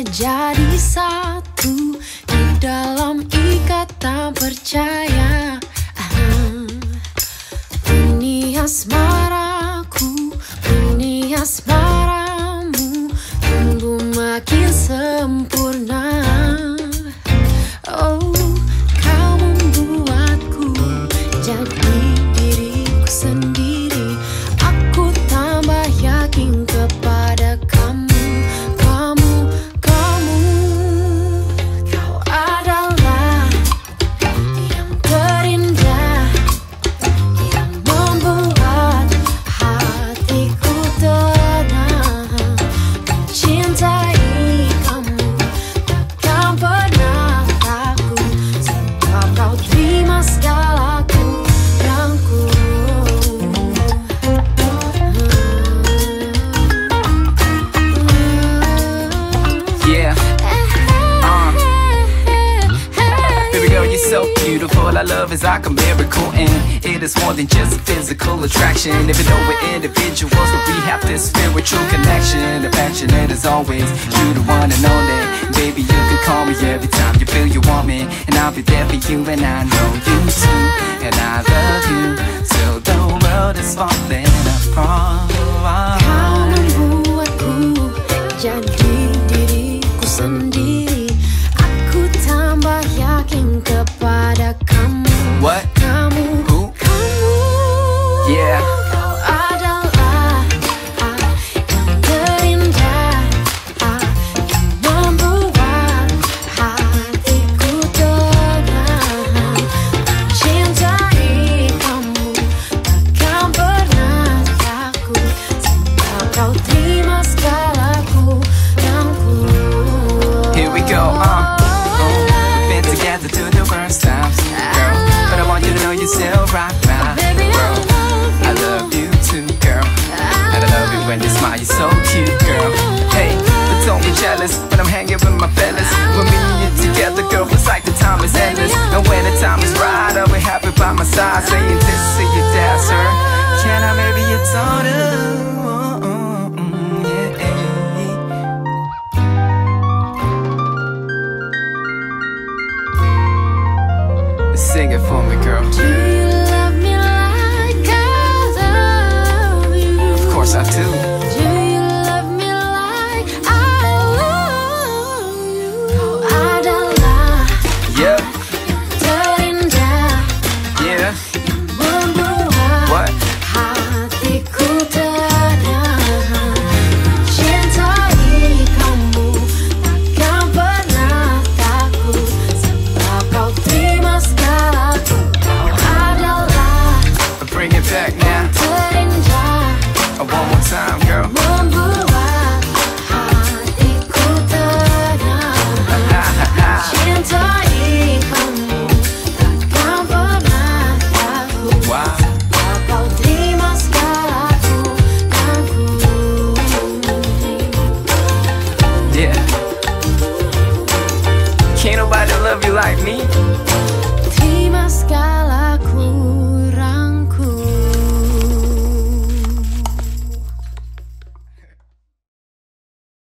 Jadi satu di dalam ikatan percaya. Ah, Ini asmaraku, ini asmaramu. Tumbuh makin sempurna love is like a miracle, and it is more than just physical attraction. Even though we're individuals, but we have this spiritual connection. the Affectionate as always, you the one and only. Baby, you can call me every time you feel you want me, and I'll be there for you, and I know you too. And I love you till the world is falling apart. Kau membuatku jadi What? Still right Baby, I girl. love I love you too, girl. And I love it when you smile, you're so cute, girl. Hey, but don't be jealous when I'm hanging with my fellas. When me and you together, girl, it's like the time is endless. And when the time is right, I'll be happy by my side, saying this to your dad, sir. Can I maybe your daughter? Bring it back now. Uh, One more time, girl. Membuat love you like me.